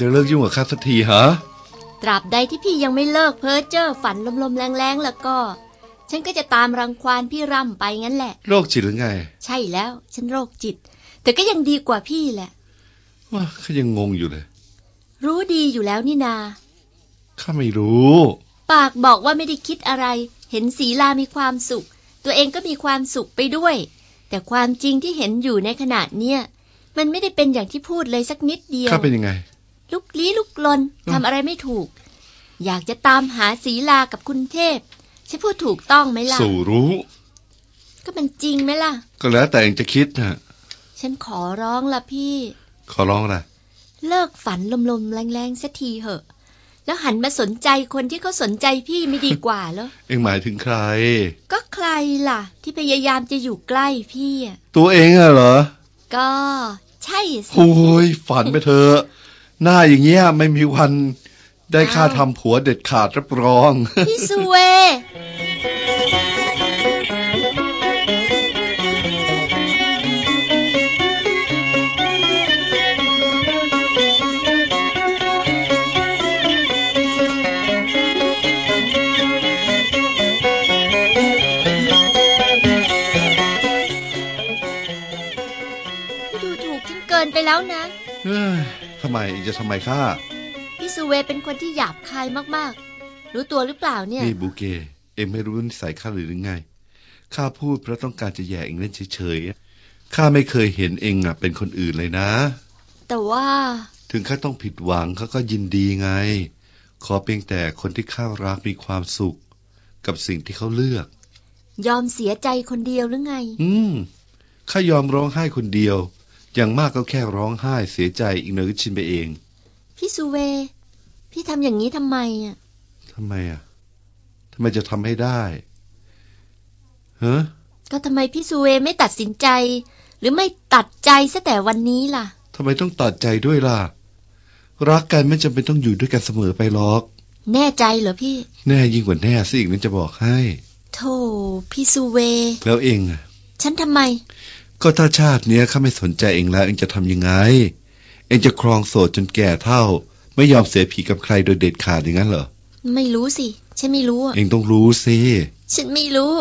จะเลิกยุ่งกับข้าสักทีฮะ ตราบใดที่พี่ยังไม่เลิกเพ้อเจ้อฝันลมๆแรงๆแล้วก็ ฉันก็จะตามรังควานพี่ร่ำไปงั้นแหละ โรคจิตหรือไง ใช่แล้ว ฉันโรคจิต แต่ก็ยังดีกว่าพี่แหละ ว่าข้ายังงงอยู่เลย รู้ดีอยู่แล้วนี่นา ข้าไม่รู้ ปากบอกว่าไม่ได้คิดอะไร เห็นศีลามีความสุข ตัวเองก็มีความสุขไปด้วย แต่ความจริงที่เห็นอยู่ในขณะเนี้ยมันไม่ได้เป็นอย่างที่พูดเลยสักนิดเดียว ข้าเป็นยังไง ลุกลี้ลุกลนอืมทำอะไรไม่ถูก อยากจะตามหาศีลากับคุณเทพฉันพูดถูกต้องไหมล่ะ สู่รู้ ก็มันจริงไหมล่ะ ก็แล้วแต่เองจะคิดนะฉันขอร้องละพี่ ขอร้องนะเลิกฝันลมๆแรงๆสักทีเหอะ แล้วหันมาสนใจคนที่เขาสนใจพี่ไม่ดีกว่าเหรอเองหมายถึงใคร ก็ใครล่ะ ที่พยายามจะอยู่ใกล้พี่อะตัวเองอะเหรอ ก็ ใช่สิโอ้ยฝันไปเถอะ หน้าอย่างเงี้ยไม่มีวันได้ค่าอ้าวทำผัวเด็ดขาดรับรอง พี่สุเวพี่ดูถูกฉันเกินไปแล้วนะเอ้ยทำไมเองจะทำไมข้าพี่สุเวเป็นคนที่หยาบคายมากๆ รู้ตัวหรือเปล่าเนี่ย นี่บูเก เองไม่รู้นิสัยข้าหรือไง ข้าพูดเพราะต้องการจะแย่เองเล่นเฉยๆ ข้าไม่เคยเห็นเองอะ เป็นคนอื่นเลยนะ แต่ว่า ถึงข้าต้องผิดหวังเขาก็ยินดีไง ขอเพียงแต่คนที่ข้ารักมีความสุข กับสิ่งที่เขาเลือก ยอมเสียใจคนเดียวหรือไง อืมข้ายอมร้องไห้คนเดียว อย่างมากก็แค่ร้องไห้เสียใจอีกหน่อยก็ชินไปเอง พี่สุเว พี่ทำอย่างนี้ทำไมอะทำไมอะทำไมจะทำให้ได้ฮะก็ทำไมพี่สุเวไม่ตัดสินใจ หรือไม่ตัดใจซะแต่วันนี้ล่ะทำไมต้องตัดใจด้วยล่ะ รักกันไม่จำเป็นต้องอยู่ด้วยกันเสมอไปหรอก แน่ใจเหรอพี่ แน่ยิ่งกว่าแน่สิอีกนั้นจะบอกให้โธ่พี่สุเว แล้วเองอะ ฉันทำไม ก็ถ้าชาติเนี้ยข้าไม่สนใจเองแล้วเองจะทำยังไง เองจะครองโสดจนแก่เท่า ไม่ยอมเสียผีกับใครโดยเด็ดขาดอย่างนั้นเหรอ ไม่รู้สิ ฉันไม่รู้อะเองต้องรู้สิฉันไม่รู้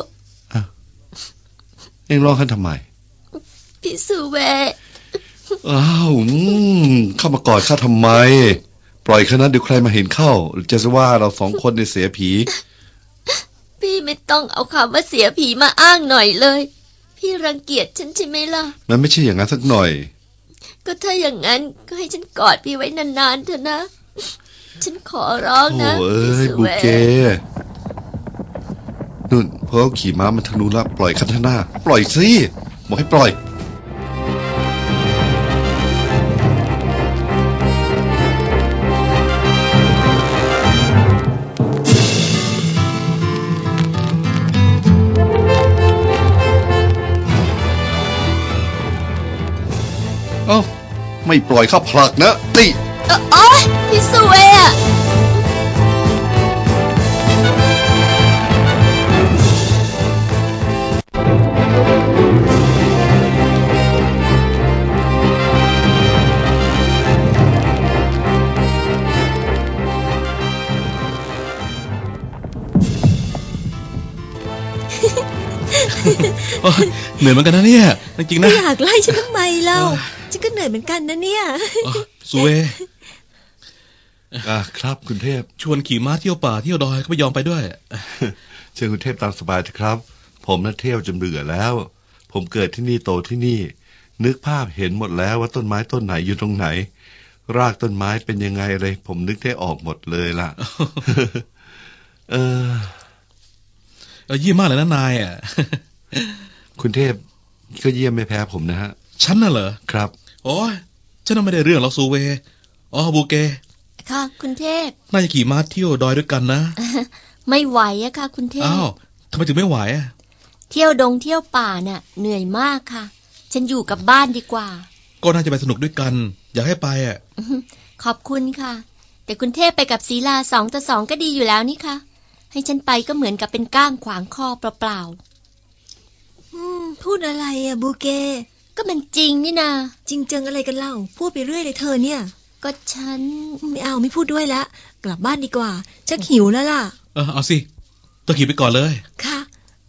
เองร้องขึ้นทำไมพี่สุเวอ้าวอืมเข้ามากอดข้าทำไม ปล่อยแค่นั้นเดี๋ยวใครมาเห็นเข้าหรือจะว่าเราสองคนในยเสียผี พี่ไม่ต้องเอาคำว่าเสียผีมาอ้างหน่อยเลย พี่รังเกียจฉันใช่ไหมล่ะ มันไม่ใช่อย่างนั้นสักหน่อย ก็ถ้าอย่างนั้นก็ให้ฉันกอดพี่ไว้นานๆเถอะนะ ฉันขอร้องโอ้นะเอ้ยพี่สุบุวเกนุ่นพอเขาขี่ม้ามันทางนู้นละปล่อยคันหน้า ปล่อยสิบอกให้ปล่อย ไม่ปล่อยข้าผลักนะนี่เอ่อโอ๊ยพี่สุเวอะโอ๊ยเหนื่อยเหมือนกันนะเนี่ย จริงๆนะไม่อยากไล่ฉันทำไมเล่า ฉันก็เหนื่อยเหมือนกันนะเนี่ยอ๋อสุเวอะครับคุณเทพ ชวนขี่ม้าเที่ยวป่าเที่ยวดอยก็ไม่ยอมไปด้วย เชิญคุณเทพตามสบายเถอะครับ ผมน่ะเที่ยวจนเบื่อแล้ว ผมเกิดที่นี่โตที่นี่ นึกภาพเห็นหมดแล้วว่าต้นไม้ต้นไหนอยู่ตรงไหน รากต้นไม้เป็นยังไงอะไร ผมนึกได้ออกหมดเลยล่ะ เออเออเยี่ยมมากเลยนะนายอะ คุณเทพก็เยี่ยมไม่แพ้ผมนะฮะ ฉันน่ะเหรอ ครับ โอ้ยฉันน่ะไม่ได้เรื่องหรอกซูเว อ๋อบูเก ค่ะ คุณเทพ น่าจะขี่ม้าเที่ยวดอยด้วยกันนะ ไม่ไหวอะค่ะ คุณเทพ อ้าวทำไมถึงไม่ไหวอะเที่ยวดงเที่ยวป่าน่ะ เหนื่อยมากค่ะ ฉันอยู่กับบ้านดีกว่า ก็น่าจะไปสนุกด้วยกัน อยากให้ไปอะอื้อหือขอบคุณค่ะ แต่คุณเทพไปกับศีลาสองต่อสองก็ดีอยู่แล้วนี่ค่ะให้ฉันไปก็เหมือนกับเป็นก้างขวางคอเปล่าอืมพูดอะไรอะบูเกๆ ก็มันจริงนี่นาจริงจังอะไรกันเล่า พูดไปเรื่อยเลยเธอเนี่ย ก็ฉัน ไม่เอาไม่พูดด้วยละ กลับบ้านดีกว่า ชักหิวแล้วล่ะ เออเอาสิตัวขี่ไปก่อนเลย ค่ะ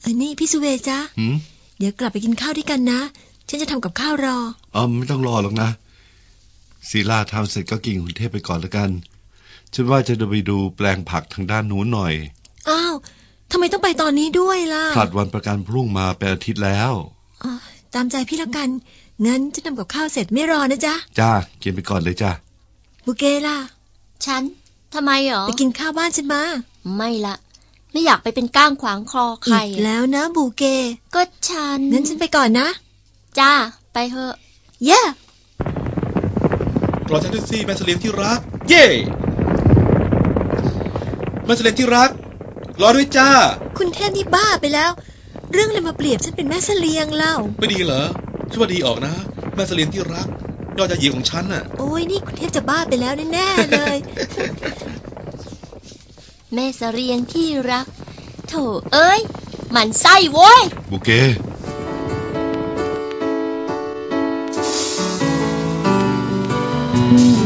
อันนี้พี่สุเวจ้ะหืมเดี๋ยวกลับไปกินข้าวด้วยกันนะ ฉันจะทำกับข้าวรอ อ๋อไม่ต้องรอหรอกนะศิลาทำเสร็จก็กิ่งคุณเทพไปก่อนแล้วกัน ฉันว่าจะไปดูแปลงผักทางด้านนู้นหน่อย อ้าวทำไมต้องไปตอนนี้ด้วยล่ะ ผลัดวันประกันพรุ่งมาเป็นอาทิตย์แล้วอ๋อ ตามใจพี่ละกันงั้นจะทำกับข้าวเสร็จไม่รอนะจ๊ะจ้ากินไปก่อนเลยจ้าบูเกล่ะฉันทำไมหรอไปกินข้าวบ้านฉันมาไม่ละไม่อยากไปเป็นก้างขวางคอใครอีกแล้วนะบูเก ก็ฉันงั้นฉันไปก่อนนะ จ้า ไปเถอะ เย่รอฉันด้วยสิแม่เสลียงที่รัก เย่แม่เสลียงที่รัก รอด้วยจ้า คุณเทพนี่บ้าไปแล้ว เรื่องอะไรมาเปรียบฉันเป็นแม่เสลียงเล่า ไม่ดีเหรอช่วยว่าดีออกนะ แม่เสลียงที่รักยอดจะหญิงของฉันน่ะ โอ้ยนี่คุณเทพจะบ้าไปแล้วแน่ๆเลย แม่เสรียงที่รัก โถเอ้ยหมันไส้โว้ย บุเกคุณ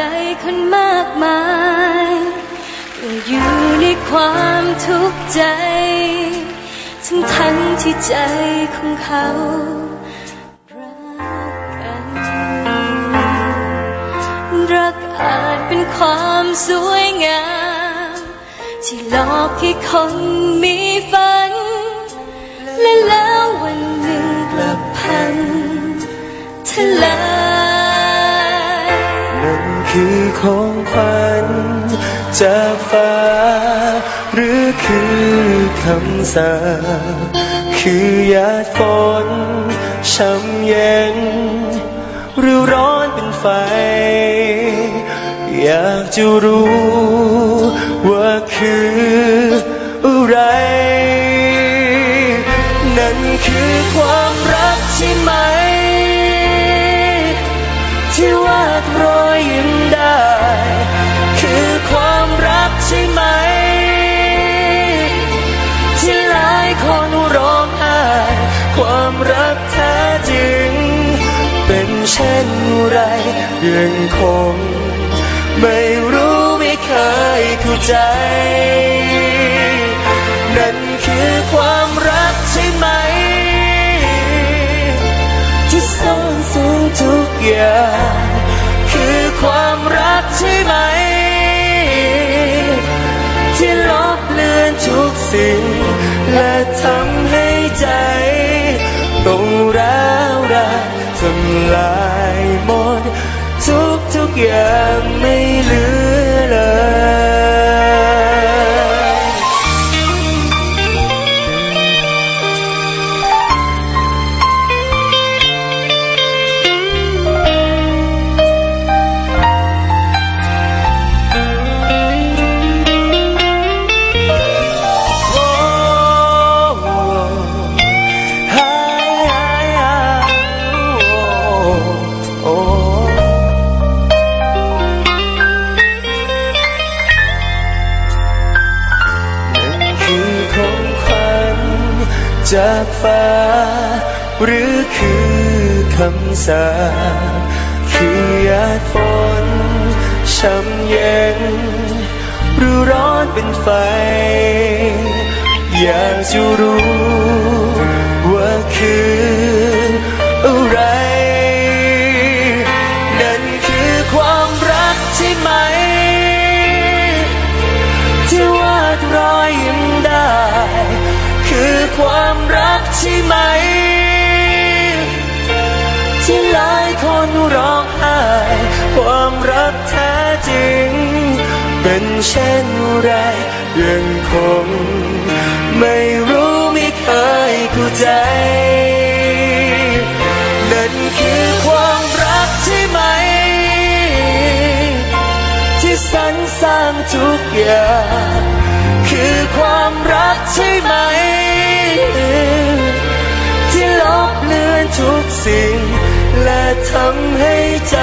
ดคนมากมายอยู่ในความทุกข์ใจ ทั้งทั้งที่ใจของเขารักกัน รักอาจเป็นความสวยงาม ที่หลอกให้คนมีฝัน และแล้ววันหนึ่งกลับพังทลาย คือของขวัญจากฟ้า หรือคือคำสาคือหยาดฝนช้ำเย็น หรือร้อนเป็นไฟ อยากจะรู้ว่าคืออะไร นั่นคือความรักใช่มที่ เช่นไรยังคง ไม่รู้ไม่เคยเข้าใจ นั่นคือความรักใช่ไหม ที่ซ่อนสูงทุกอย่าง คือความรักใช่ไหม ที่ลบเลือนทุกสิ่ง และทำให้ใจ กทุ จากฟ้า หรือคือคำสาปคือหยาดฝนช้ำเย็น หรือร้อนเป็นไฟ อยากจะรู้ว่าคืออะไร นั่นคือความรักใช่ไหม ที่วาดรอยยิ้มได้ คือความ ใช่ไหม ที่หลายคนร้องไห้ความรักแท้จริง เป็นเช่นไรยังคง ไม่รู้ไม่เคยเข้าใจ นั่นคือความรักใช่ไหม ที่สรรสร้างทุกอย่าง คือความรักใช่ไหม สิ่ง และทำให้ใจ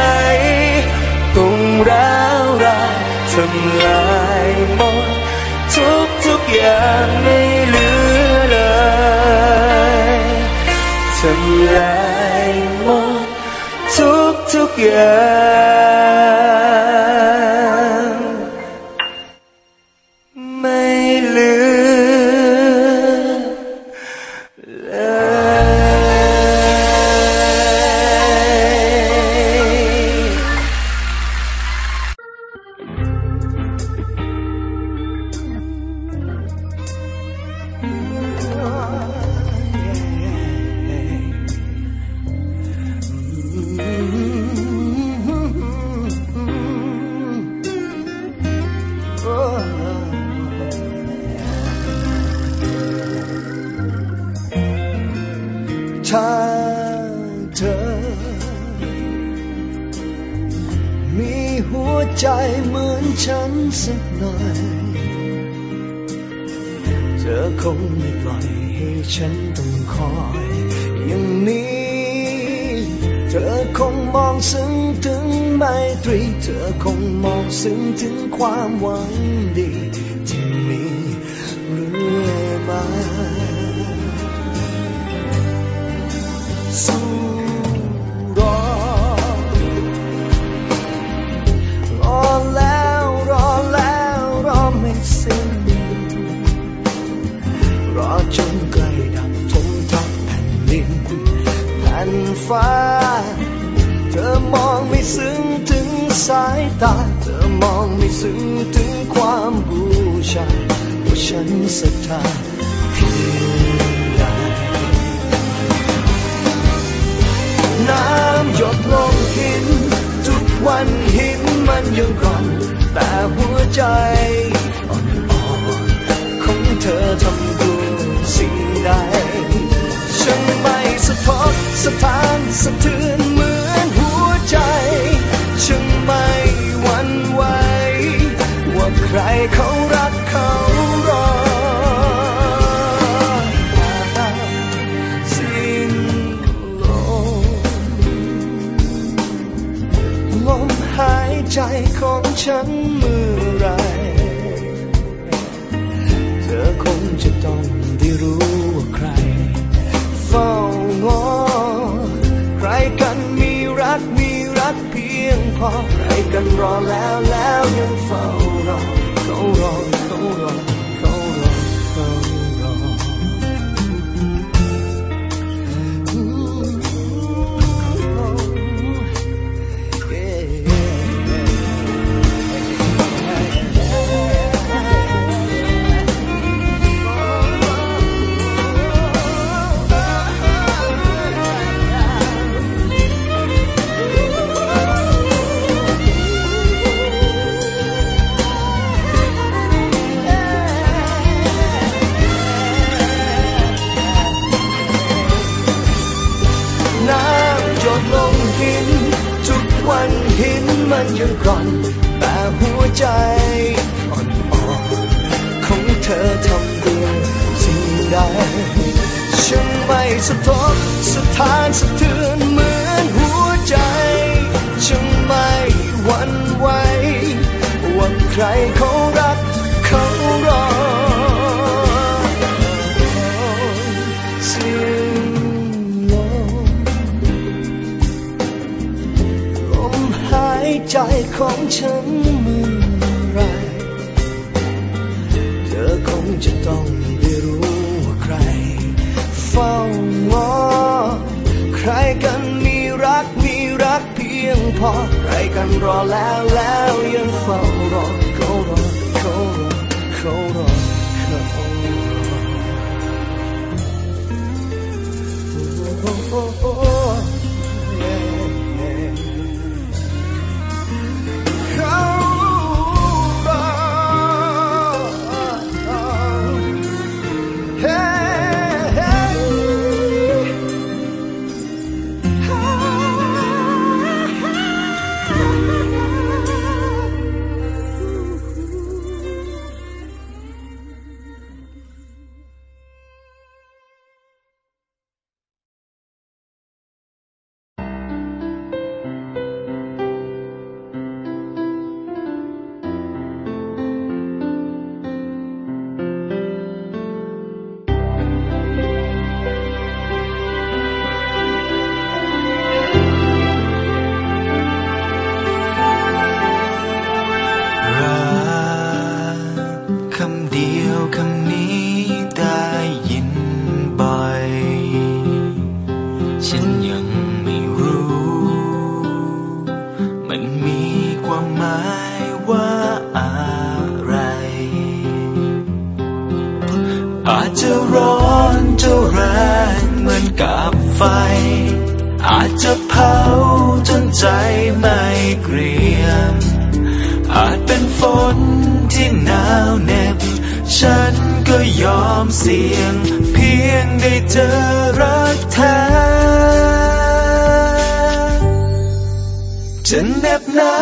ตุงร้าวรายทำลายหมดทุกทุกอย่างไม่เหลือเลยทำลายหมดทุกทุกอย่าง เธอคงมองซึ้งถึงไมตรี เธอคงมองซึ้งถึงความหวังดีที่มีเรื่อยมาสู้รอรอแล้วรอแล้วรอไม่สิ้นรอจนใกล้ดับทมทับแผ่นดินแผ่นฟ้า มองไม่ซึ้งถึงสายตา เธอมองไม่ซึ้งถึงความบูชาว่าฉันศรัทธาเพียงใดน้ำหยดลงหิน ทุกวันหินมันยังกร่อน แต่หัวใจอ่อนๆของเธอทำด้วยสิ่งใด ฉันไม่สะทกสะท้านสะเทือน ใจฉันไม่หวั่นไหวว่าใครเขารักเขารอสิ้นลมลมหายใจของฉันเมื่อ พียงพอใครกันรอแล้วแล้วยังเฝ้ารอ ฉังไม่สะทกสะทานสะเทือนเหมือนหัวใจ ฉังไม่หวั่นไหวว่าใครเขารักเขารอสิ้นลมลมหายใจของฉันเมื่อไรเธอคงจะต้อง พอใครกันรอแล้วแล้วยังเฝ้ารอเขารอเขารอเขารอเขารอ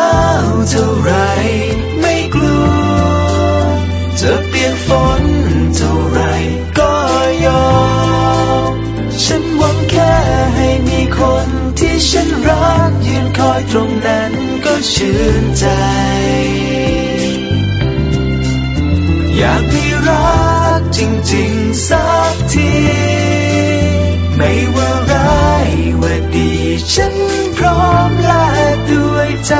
าวเท่าไรไม่กลัว จะเปียกฝนเท่าไรก็ยอม ฉันหวังแค่ให้มีคนที่ฉันรักยืนคอยตรงนั้นก็ชื่นใจ อยากมีรักจริงๆสักที ไม่ว่าร้ายว่าดีฉัน จ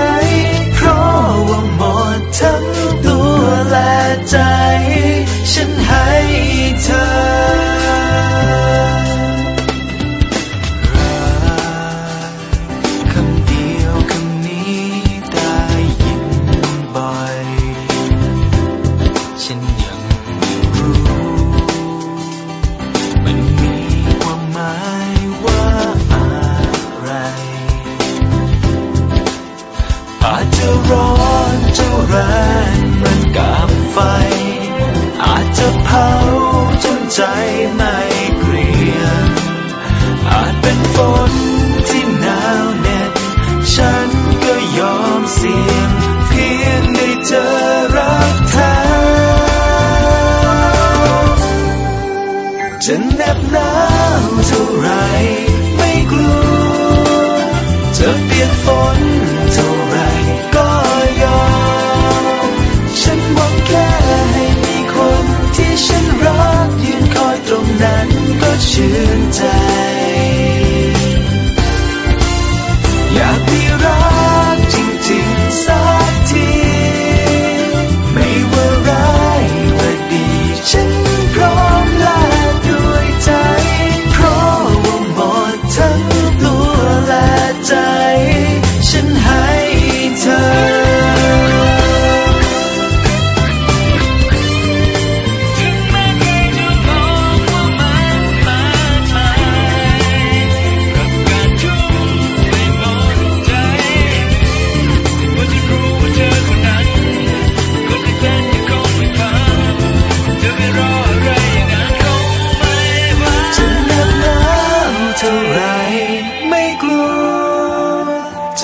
เพราะว่าหมดทั้งตัวและใจ to die.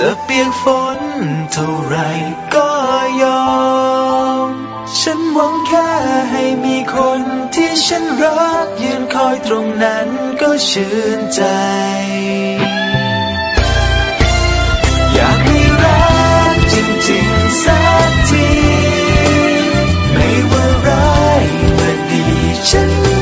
จะเปียกฝนเท่าไรก็ยอม ฉันหวังแค่ให้มีคนที่ฉันรักยืนคอยตรงนั้นก็ชื่นใจ อยากมีรักจริงๆสักที ไม่ว่าร้ายหรือดีฉัน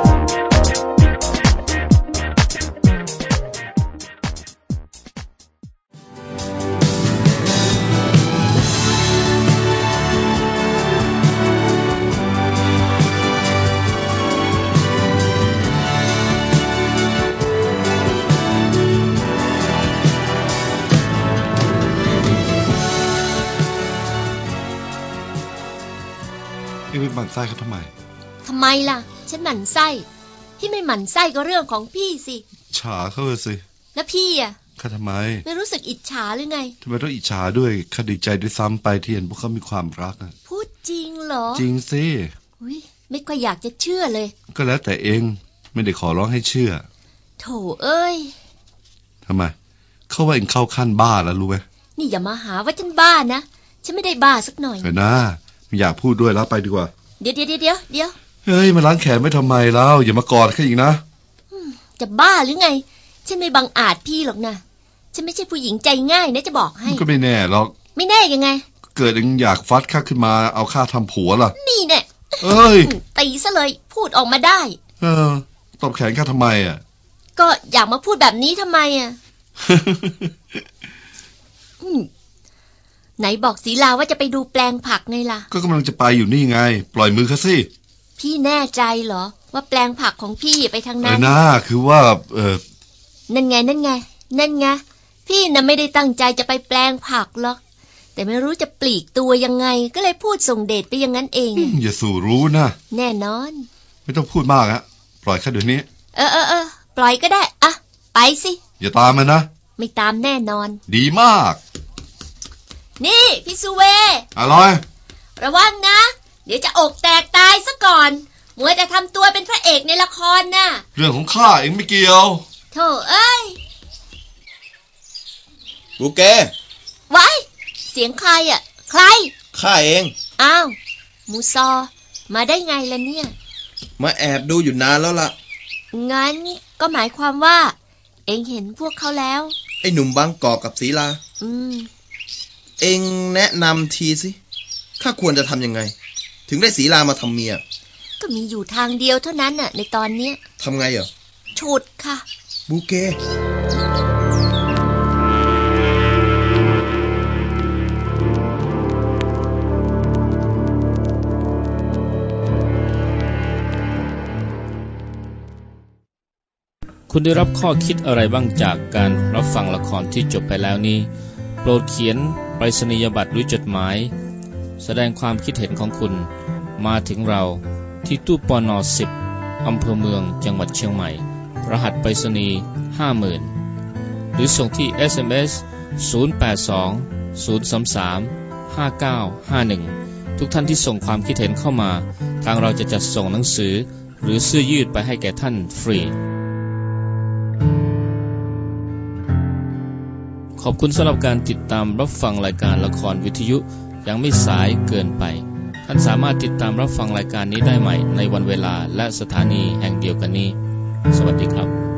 ล่ะ ฉันหมั่นไส้ที่ไม่หมั่นไส้ก็เรื่องของพี่สิฉาเขาเลยสิ แล้วพี่อะข้าทำไม ไม่รู้สึกอิจฉาหรือไงทำไมต้องอิจฉาด้วยข้าดีใจด้วยซ้ำไปที่เห็นพวกเขามีความรักอะพูดจริงเหรอ จริงสิอุ๊ยไม่ค่อยอยากจะเชื่อเลย ก็แล้วแต่เองไม่ได้ขอร้องให้เชื่อ โถเอ้ยทำไม เขาว่าเองเข้าขั้นบ้าแล้วรู้ไหมนี่อย่ามาหาว่าฉันบ้านะฉันไม่ได้บ้าสักหน่อยเออนะไม่อยากพูดด้วยแล้วไปดีกว่า เดี๋ยวเดี๋ยวเดี๋ยวเดี๋ยว เดี๋ยวเฮ้ยมาล้างแขนไม่ทำไมแล้วอย่ามากอดเขาอีกนะจะบ้าหรือไง ฉันไม่บังอาจพี่หรอกนะ ฉันไม่ใช่ผู้หญิงใจง่ายนะจะบอกให้ ก็ไม่แน่หรอก ไม่แน่ยังไง เกิดเองอยากฟัดข้าขึ้นมาเอาข้าทำผัวล่ะ นี่แน่เอ้ย ตีซะเลยพูดออกมาได้ เออ ตบแขนข้าทำไมอะ ก็อยากมาพูดแบบนี้ทำไมอะอืมไหนบอกศีลาว่าจะไปดูแปลงผักไงล่ะ ก็กำลังจะไปอยู่นี่ไง ปล่อยมือเขาสิ พี่แน่ใจเหรอ ว่าแปลงผักของพี่ไปทางเอนั้อนนะคือว่า เออนั่นไงนั่นไง นั่นไงพี่น่ะไม่ได้ตั้งใจจะไปแปลงผักหรอกแต่ไม่รู้จะปลีกตัวยังไง ก็เลยพูดส่งเดชไปอย่างนั้นเองอย่าสู่รู้นะแน่นอน ไม่ต้องพูดมากอะปล่อยข้าเดี๋ยวนี้ เออเออเออปล่อยก็ได้อะไปสิ อย่าตามมันนะ ไม่ตามแน่นอน ดีมาก นี่พี่สุเวอร่อยระวังนะเดี๋ยวจะอกแตกตายซะก่อนมัวแต่ทำตัวเป็นพระเอกในละครน่ะ เรื่องของข้าเองไม่เกี่ยวโธ่เอ้ยบูเกไว้เสียงใครอะ ใคร ข้าเอง อ้าว มูซอ มาได้ไงล่ะเนี่ย มาแอบดูอยู่นานแล้วล่ะ งั้นก็หมายความว่า เองเห็นพวกเขาแล้ว ไอ้หนุ่มบางกอกกับศรีลา อืม เองแนะนำทีสิ ข้าควรจะทำยังไง ถึงได้ศรีลามาทำเมีย ก็มีอยู่ทางเดียวเท่านั้นน่ะ ในตอนเนี้ยทำไงเหรอฉุดค่ะ บูเก คุณได้รับข้อคิดอะไรบ้างจากการรับฟังละครที่จบไปแล้วนี้ โปรดเขียนไปรษณียบัตรหรือจดหมาย แสดงความคิดเห็นของคุณ มาถึงเราที่ตู้ปอนอสิบอำเภอเมืองจังหวัดเชียงใหม่ รหัสไปรษณีย์50,000 หรือส่งที่ SMS 082 033 5951 ทุกท่านที่ส่งความคิดเห็นเข้ามา ทางเราจะจัดส่งหนังสือ หรือเสื้อยืดไปให้แก่ท่านฟรี ขอบคุณสำหรับการติดตามรับฟังรายการละครวิทยุ ยังไม่สายเกินไป ท่านสามารถติดตามรับฟังรายการนี้ได้ใหม่ในวันเวลาและสถานีแห่งเดียวกันนี้ สวัสดีครับ